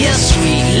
your sweet